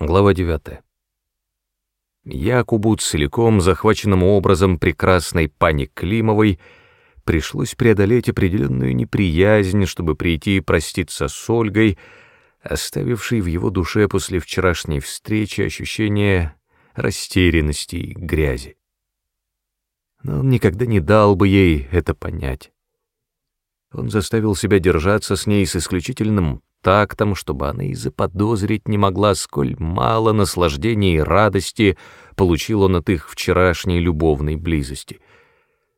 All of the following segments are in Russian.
Глава 9. Якубу, целиком захваченному образом прекрасной пани Климовой, пришлось преодолеть определенную неприязнь, чтобы прийти и проститься с Ольгой, оставившей в его душе после вчерашней встречи ощущение растерянности и грязи. Но он никогда не дал бы ей это понять. Он заставил себя держаться с ней с исключительным тактом, чтобы она и заподозрить не могла, сколь мало наслаждения и радости получил он от их вчерашней любовной близости.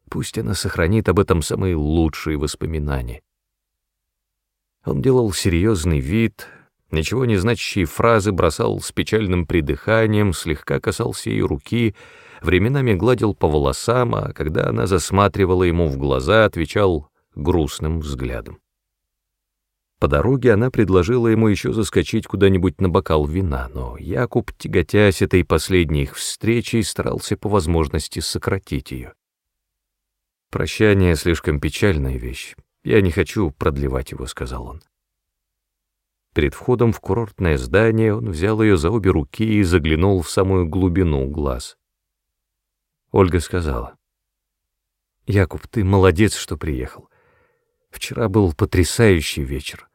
Пусть она сохранит об этом самые лучшие воспоминания. Он делал серьезный вид, ничего не значащие фразы бросал с печальным придыханием, слегка касался ее руки, временами гладил по волосам, а когда она засматривала ему в глаза, отвечал грустным взглядом. По дороге она предложила ему еще заскочить куда-нибудь на бокал вина, но Якуб, тяготясь этой последней их встречей, старался по возможности сократить ее. «Прощание — слишком печальная вещь. Я не хочу продлевать его», — сказал он. Перед входом в курортное здание он взял ее за обе руки и заглянул в самую глубину глаз. Ольга сказала, «Якуб, ты молодец, что приехал. Вчера был потрясающий вечер.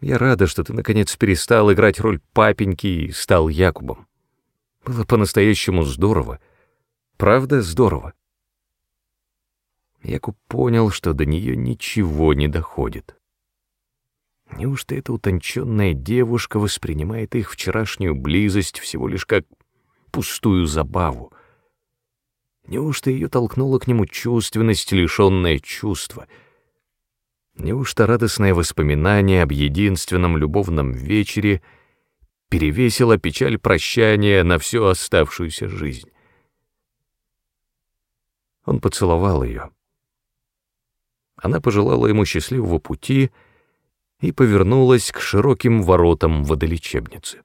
Я рада, что ты, наконец, перестал играть роль папеньки и стал Якубом. Было по-настоящему здорово. Правда, здорово. Якуб понял, что до нее ничего не доходит. Неужто эта утонченная девушка воспринимает их вчерашнюю близость всего лишь как пустую забаву? Неужто ее толкнула к нему чувственность, лишенная чувства — Неужто радостное воспоминание об единственном любовном вечере перевесило печаль прощания на всю оставшуюся жизнь? Он поцеловал ее. Она пожелала ему счастливого пути и повернулась к широким воротам водолечебницы.